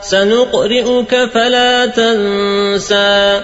سنقرئك فلا تنسى.